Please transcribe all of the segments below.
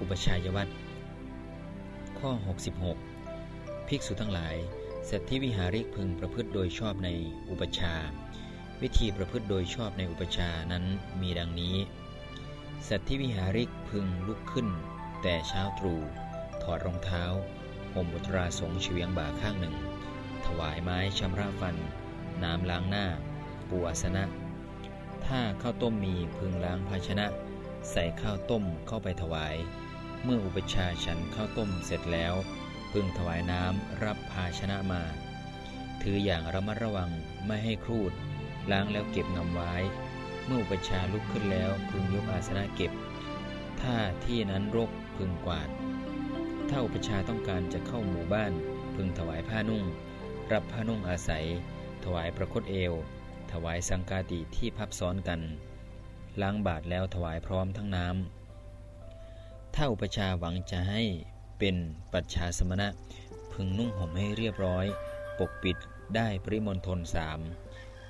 อุปชัยวัตรข้อ 66 ภิกษุทั้งหลายสัตธิวิหาริกพึงประพฤติโดยชอบในอุปชา วิธีประพฤติโดยชอบในอุปชานั้นมีดังนี้ สัตธิวิหาริกพึงลุกขึ้น แต่เช้าตรู่ถอดรองเท้าห่มบุตราสงเฉียงบ่าข้างหนึ่ง ถวายไม้ชำระฟัน น้ำล้างหน้า ปูอาสนะ ถ้าข้าวต้มมีพึงล้างภาชนะ ใส่ข้าวต้มเข้าไปถวาย มื่ออุปชาฉันข้าวต้มเสร็จแล้ว พึงถวายน้ำรับภาชนะมา ถืออย่างระมัดระวังไม่ให้ครูด ล้างแล้วเก็บงำไว้ เมื่ออุปชาลุกขึ้นแล้วพึงยกอาสนะเก็บ ถ้าที่นั้นรกพึงกวาด ถ้าอุปชาต้องการจะเข้าหมู่บ้าน พึงถวายผ้านุ่ง รับผ้านุ่งอาศัย ถวายประคตเอว ถวายสังกาติที่พับซ้อนกัน ล้างบาทแล้วถวายพร้อมทั้งน้ำ ถ้าอุปชาหวังจะให้เป็นปัจฉาสมณะ พึงนุ่งห่มให้เรียบร้อย ปกปิดได้ปริมณฑลสาม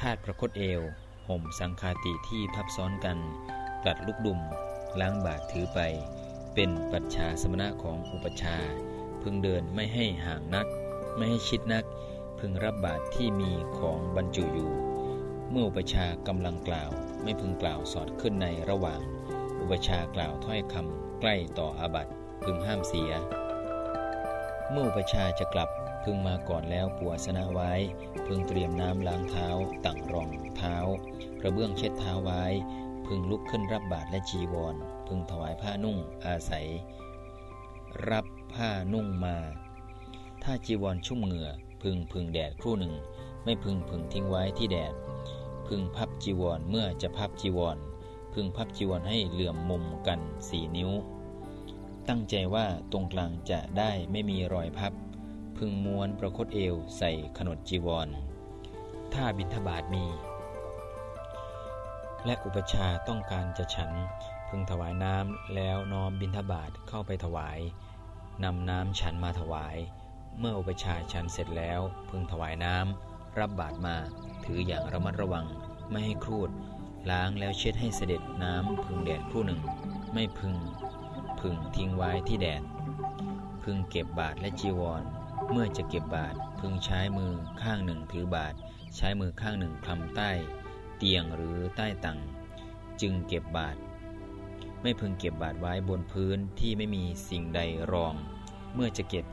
คาดประคตเอว ห่มสังคาติที่พับซ้อนกัน ตัดลูกดุมล้างบาทถือไป เป็นปัจฉาสมณะของอุปชา พึงเดินไม่ให้ห่างนัก ไม่ให้ชิดนัก พึงรับบาทที่มีของบรรจุอยู่ เมื่ออุปชากำลังกล่าว ไม่พึงกล่าวสอดขึ้นในระหว่าง ปชากล่าวถ้อยคำใกล้ต่ออาบัติพึงห้ามเสีย เมื่ออุปชาจะกลับพึงมาก่อนแล้วปัวสนะไว้ พึงเตรียมน้ำล้างเท้าตั้งรองเท้ากระเบื้องเช็ดเท้าไว้ พึงลุกขึ้นรับบาตรและจีวร พึงถวายผ้านุ่งอาศัย รับผ้านุ่งมา ถ้าจีวรชุ่มเหงื่อ พึงพึงแดดครู่หนึ่ง ไม่พึงพึงทิ้งไว้ที่แดด พึงพับจีวรเมื่อจะพับจีวร พึงพับจีวรให้เหลื่อมมุมกันสี่นิ้ว ตั้งใจว่าตรงกลางจะได้ไม่มีรอยพับ พึงม้วนประคตเอวใส่ขนดจีวร ถ้าบิณฑบาตมี และอุปชาต้องการจะฉัน พึงถวายน้ำแล้วน้อมบิณฑบาตเข้าไปถวายนำน้ำฉันมาถวาย เมื่ออุปชาฉันเสร็จแล้ว พึงถวายน้ำรับบาตรมา ถืออย่างระมัดระวัง ไม่ให้ครูด ล้างแล้วเช็ดให้เสด็จน้ำพึงแดดคู่หนึ่ง ไม่พึงพึงทิ้งไว้ที่แดด พึงเก็บบาทและจีวร เมื่อจะเก็บบาทพึงใช้มือข้างหนึ่งถือบาท ใช้มือข้างหนึ่งคลำใต้ เตียงหรือใต้ตังจึงเก็บบาท ไม่พึงเก็บบาทไว้บนพื้นที่ไม่มีสิ่งใดรอง เมื่อจะเก็บ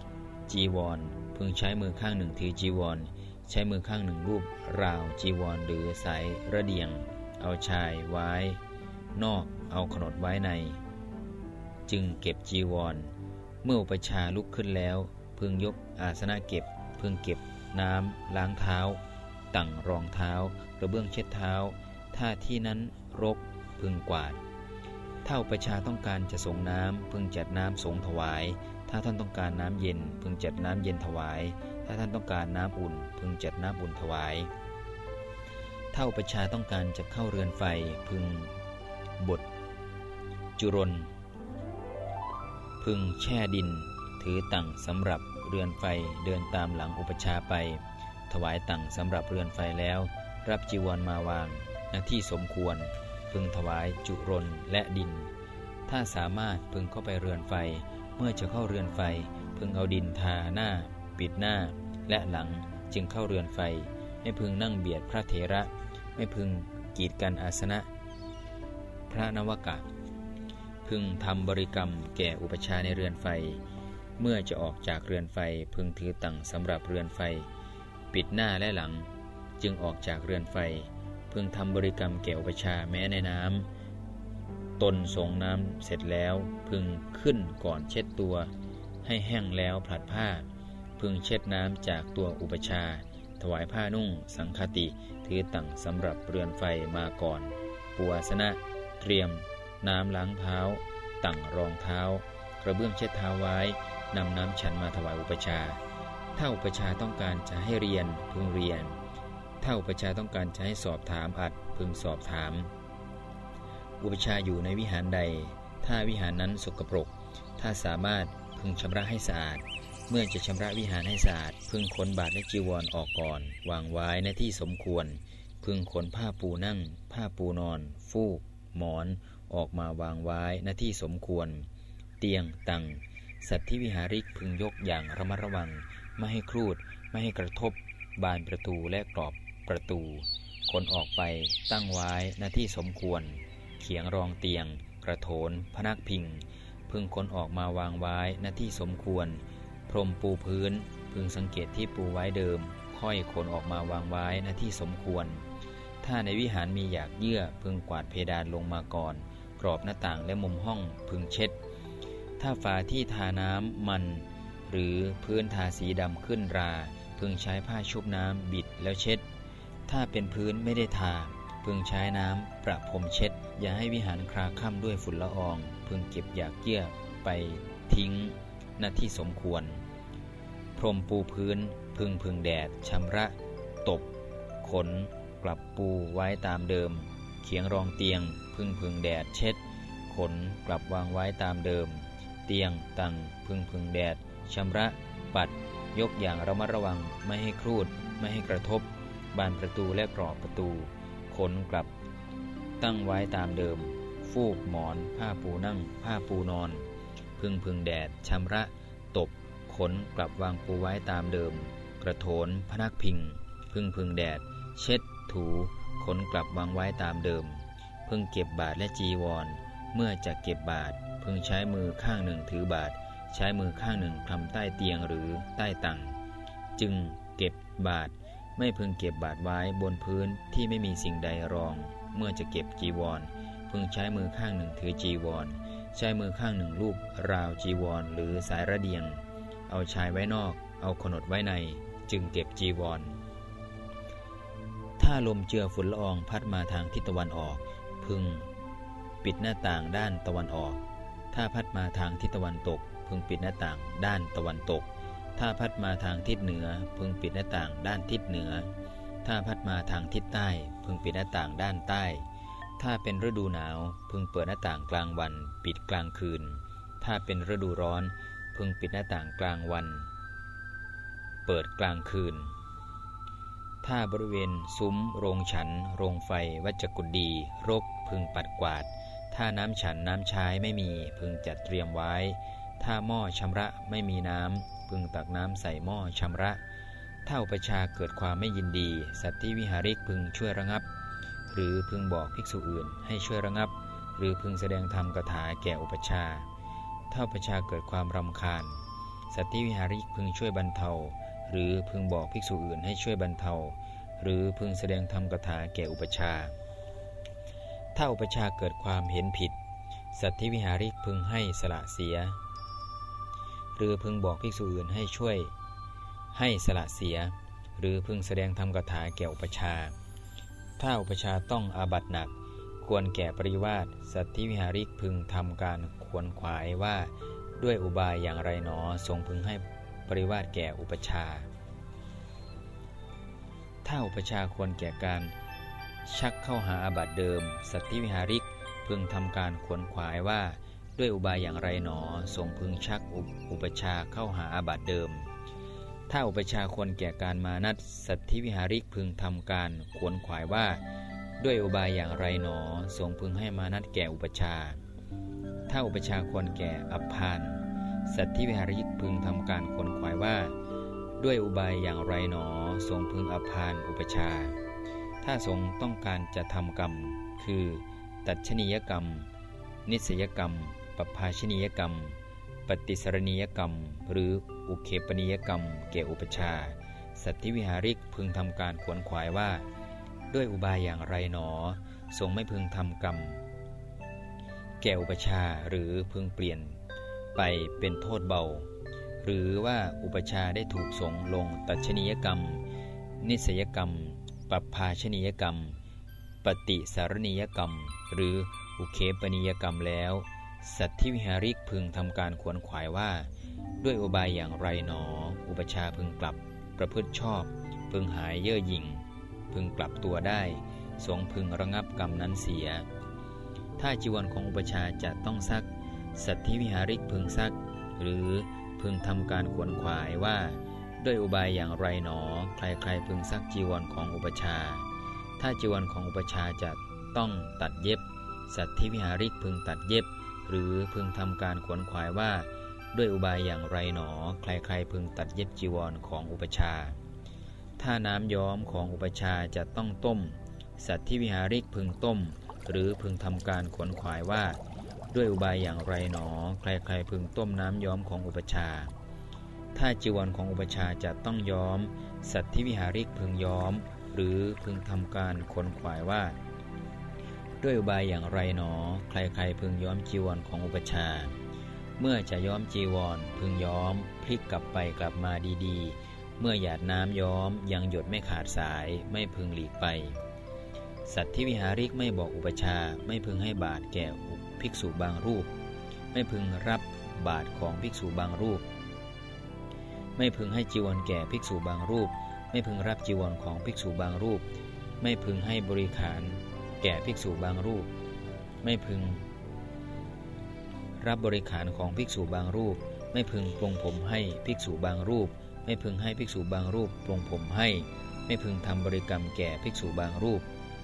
จีวร พึงใช้มือข้างหนึ่งถือจีวร ใช้มือข้างหนึ่งรูปราวจีวรหรือสายระเดียง เอาชายไว้ นอกเอาขนดไว้ใน จึงเก็บจีวร เมื่ออุปชาลุกขึ้นแล้ว พึงยกอาสนะเก็บ พึงเก็บน้ำล้างเท้า ตั้งรองเท้ากระเบื้องเช็ดเท้า ถ้าที่นั้นรกพึงกวาด ถ้าอุปชาต้องการจะสงน้ำพึงจัดน้ำสงถวาย ถ้าท่านต้องการน้ำเย็น พึงจัดน้ำเย็นถวาย ถ้าท่านต้องการน้ำอุ่น พึงจัดน้ำอุ่นถวาย ถ้าอุปชาต้องการจะเข้าเรือนไฟพึงบดจุรน พึงแช่ดิน ถือตั่งสำหรับเรือนไฟเดินตามหลังอุปชาไป ถวายตั่งสำหรับเรือนไฟแล้ว รับจีวรมาวางหน้าที่สมควร พึงถวายจุรนและดิน ถ้าสามารถพึงเข้าไปเรือนไฟ เมื่อจะเข้าเรือนไฟ พึงเอาดินทาหน้า ปิดหน้า และหลังจึงเข้าเรือนไฟไม่พึงนั่งเบียดพระเถระ ไม่พึงกีดกันอาสนะ พระนวกะ พึงทำบริกรรมแก่อุปชาในเรือนไฟ เมื่อจะออกจากเรือนไฟพึงถือตั่งสำหรับเรือนไฟ ปิดหน้าและหลัง จึงออกจากเรือนไฟ พึงทำบริกรรมแก่อุปชาแม้ในน้ำตนสงน้ำเสร็จแล้วพึงขึ้นก่อนเช็ดตัว ให้แห้งแล้วผลัดผ้า พึงเช็ดน้ำจากตัวอุปชาถวายผ้านุ่งสังคติ ถือตั่งสำหรับเรือนไฟมาก่อน ปัวสนะ เตรียม น้ำล้างเท้า ตั้งรองเท้า กระเบื้องเช็ดเท้าไว้นำน้ำฉันมาถวายอุปชา ถ้าอุปชาต้องการจะให้เรียนพึงเรียน ถ้าอุปชาต้องการจะให้สอบถามอัดพึงสอบถาม อุปชาอยู่ในวิหารใด ถ้าวิหารนั้นสกปรก ถ้าสามารถพึงชำระให้สะอาด เมื่อจะชำระวิหารให้สะอาดพึงขนบาทและจีวรออกก่อน วางไว้ในที่สมควร พึงขนผ้าปูนั่ง ผ้าปูนอน ฟูก หมอน ออกมาวางไว้หน้าที่สมควร เตียงตังสัตว์ที่วิหาริกพึงยกอย่างระมัดระวัง ไม่ให้ครูด ไม่ให้กระทบ บานประตูและกรอบประตู ขนออกไปตั้งไว้หน้าที่สมควร เขียงรองเตียง กระโถน พนักพิง พึงขนออกมาวางไว้หน้าที่สมควร รมปูพื้น พึงสังเกตที่ปูไว้เดิม ค่อยขนออกมาวางไว้หน้าที่สมควร ถ้าในวิหารมีอยากเยื่อพึงกวาดเพดานลงมาก่อน กรอบหน้าต่างและมุมห้องพึงเช็ด ถ้าฝาที่ทาน้ำมัน หรือพื้นทาสีดำขึ้นรา พึงใช้ผ้าชุบน้ำบิดแล้วเช็ด ถ้าเป็นพื้นไม่ได้ทาพึงใช้น้ำประพรมเช็ด อย่าให้วิหารคราค่ำด้วยฝุ่นละออง พึงเก็บอยากเยื่อไปทิ้งหน้าที่สมควร พรมปูพื้น พึงพึงแดดชำระตบขน กลับปูไว้ตามเดิม เขียงรองเตียง พึงพึงแดดเช็ด ขนกลับวางไว้ตามเดิม เตียงตังพึงพึงแดดชำระ ปัด ยกอย่างระมัดระวังไม่ให้ครูด ไม่ให้กระทบ บานประตูและกรอบประตู ขนกลับ ตั้งไว้ตามเดิม ฟูกหมอน ผ้าปูนั่ง ผ้าปูนอน พึงพึงแดดชำระ ตบ ขนกลับวางปูไว้ตามเดิม กระโถน พนักพิง พึ่งพึงแดด เช็ด ถู ขนกลับวางไว้ตามเดิม พึ่งเก็บบาทและจีวร เมื่อจะเก็บบาท พึงใช้มือข้างหนึ่งถือบาท ใช้มือข้างหนึ่งคลำใต้เตียงหรือใต้ตังจึงเก็บบาท ไม่พึงเก็บบาทไว้บนพื้นที่ไม่มีสิ่งใดรอง เมื่อจะเก็บจีวร พึงใช้มือข้างหนึ่งถือจีวร ใช้มือข้างหนึ่งลูบราวจีวรหรือสายระเดียง เอาชายไว้นอก เอาขนดไว้ใน จึงเก็บจีวร ถ้าลมเจือฝุ่นละอองพัดมาทางทิศตะวันออก พึง ปิดหน้าต่างด้านตะวันออก ถ้าพัดมาทางทิศตะวันตก พึงปิดหน้าต่างด้านตะวันตก ถ้าพัดมาทางทิศเหนือ พึงปิดหน้าต่างด้านทิศเหนือ ถ้าพัดมาทางทิศใต้ พึงปิดหน้าต่างด้านใต้ ถ้าเป็นฤดูหนาว พึงเปิดหน้าต่างกลางวัน ปิดกลางคืน ถ้าเป็นฤดูร้อน พึงปิดหน้าต่างกลางวัน เปิดกลางคืน ถ้าบริเวณซุ้ม โรงฉัน โรงไฟ วัจกุดีรกพึงปัดกวาด ถ้าน้ำฉันน้ำใช้ไม่มี พึงจัดเตรียมไว้ ถ้าหม้อชำระไม่มีน้ำ พึงตักน้ำใส่หม้อชำระ ถ้าอุปชาเกิดความไม่ยินดี สัตว์ที่วิหาริกพึงช่วยระงับ หรือพึงบอกภิกษุอื่นให้ช่วยระงับ หรือพึงแสดงธรรมกถาแก่อุปชา ถ้าอุปชาเกิดความรำคาญ สัตว์ที่วิหาริกพึงช่วยบรรเทา หรือพึงบอกภิกษุอื่นให้ช่วยบรรเทา หรือพึงแสดงธรรมกถาแก่อุปชา ถ้าอุปชาเกิดความเห็นผิด สัตว์ที่วิหาริกพึงให้สละเสีย หรือพึงบอกภิกษุอื่นให้ช่วย ให้สละเสีย หรือพึงแสดงธรรมกถาแก่อุปชา ถ้าอุปชาต้องอาบัตหนัก ควรแก่ปริวาสสัตว์ที่วิหาริกพึงทำการควรขวายว่าด้วยอุบายอย่างไรหนอทรงพึงให้ปริวาสแก่อุปชา ถ้าอุปชาควรแก่การชักเข้าหาอาบัติเดิม สัตว์ที่วิหาริกพึงทำการขวนขวายว่าด้วยอุบายอย่างไรหนอทรงพึงชักอุปอุปชาเข้าหาอาบัติเดิม ถ้าอุปชาควรแก่การมานัดสัตว์ที่วิหาริกพึงทำการขวนขวายว่า ด้วยอุบายอย่างไรหนอทรงพึงให้มานัดแก่อุปชา ถ้าอุปชาควรแก่อัปพานสัตว์ที่วิหาริกพึงทำการขวนขวายว่า ด้วยอุบายอย่างไรหนอทรงพึงอัปพานอุปชา ถ้าทรงต้องการจะทำกรรม คือ ตัดชนียกรรม นิสยกรรมปภาชนียกรรม ปฏิสรณียกรรม หรืออุเคปนิยกรรม แก่อุปชา สัตว์ที่วิหาริกพึงทำการขวนขวายว่า ด้วยอุบายอย่างไรหนอ ทรงไม่พึงทำกรรม แก่อุปชาหรือพึงเปลี่ยนไปเป็นโทษเบา หรือว่าอุปชาได้ถูกสงลงตัดชนียกรรม นิสยกรรมปภาชนียกรรม ปฏิสารณียกรรม หรืออุเคปนิยกรรมแล้ว สัตว์ที่วิหาริกพึงทำการขวนขวายว่า ด้วยอุบายอย่างไรหนอ อุปชาพึงกลับ ประพฤติชอบ พึงหายเย่อหยิ่ง พึงกลับตัวได้ ทรงพึงระงับกรรมนั้นเสีย ถ้าจีวรของอุปชาจะต้องซัก สัตว์ที่วิหาริกพึงซัก หรือพึงทำการขวนขวายว่า ด้วยอุบายอย่างไรหนอ ใครๆพึงซักจีวรของอุปชา ถ้าจีวรของอุปชาจะต้องตัดเย็บ สัตว์ที่วิหาริกพึงตัดเย็บ หรือพึงทำการขวนขวายว่า ด้วยอุบายอย่างไรหนอ ใครๆพึงตัดเย็บจีวรของอุปชา ถ้าน้ำย้อมของอุปชาจะต้องต้ม สัตว์ที่วิหาริกพึงต้ม หรือพึงทำการขวนขวายว่า ด้วยอุบายอย่างไรหนอ ใครๆพึงต้มน้ำย้อมของอุปชา ถ้าจีวรของอุปชาจะต้องย้อม สัตว์ที่วิหาริกพึงย้อม หรือพึงทำการขวนขวายว่า ด้วยอุบายอย่างไรหนอ ใครๆพึงย้อมจีวรของอุปชาเมื่อจะย้อมจีวรพึงย้อม พลิกกลับไปกลับมาดีๆ เมื่อหยาดน้ำย้อมยังหยดไม่ขาดสายไม่พึงหลีกไป สัตว์ที่วิหาริกไม่บอกอุปชาไม่พึงให้บาทแก่ภิกษุบางรูป ไม่พึงรับบาทของภิกษุบางรูป ไม่พึงให้จีวรแก่ภิกษุบางรูป ไม่พึงรับจีวรของภิกษุบางรูป ไม่พึงให้บริขารแก่ภิกษุบางรูป ไม่พึง รับบริขารของภิกษุบางรูป ไม่พึงปรงผมให้ภิกษุบางรูป ไม่พึงให้ภิกษุบางรูปปรงผมให้ ไม่พึงทำบริกรรมแก่ภิกษุบางรูป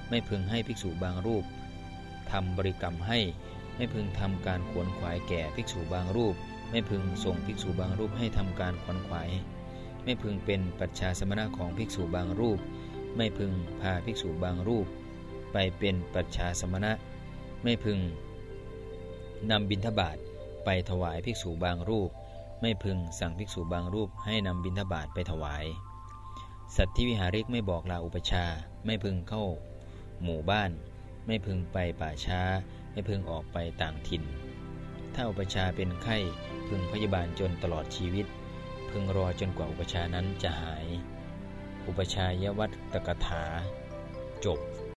ไม่พึงให้ภิกษุบางรูปทำบริกรรมให้ ไม่พึงทำการขวนขวายแก่ภิกษุบางรูป ไม่พึงส่งภิกษุบางรูปให้ทำการขวนขวาย ไม่พึงเป็นปัจฉาสมณะของภิกษุบางรูป ไม่พึงพาภิกษุบางรูป ไปเป็นปัจฉาสมณะ ไม่พึงนำบิณฑบาตไปถวายภิกษุบางรูป ไม่พึงสั่งภิกษุบางรูปให้นำบิณฑบาตไปถวาย สัตว์ที่วิหาริกไม่บอกลาอุปชา ไม่พึงเข้า หมู่บ้าน ไม่พึงไปป่าช้า ไม่พึงออกไปต่างถิ่น ถ้าอุปชาเป็นไข้พึงพยาบาลจนตลอดชีวิต พึงรอจนกว่าอุปชานั้นจะหาย อุปชายวัตตกถา จบ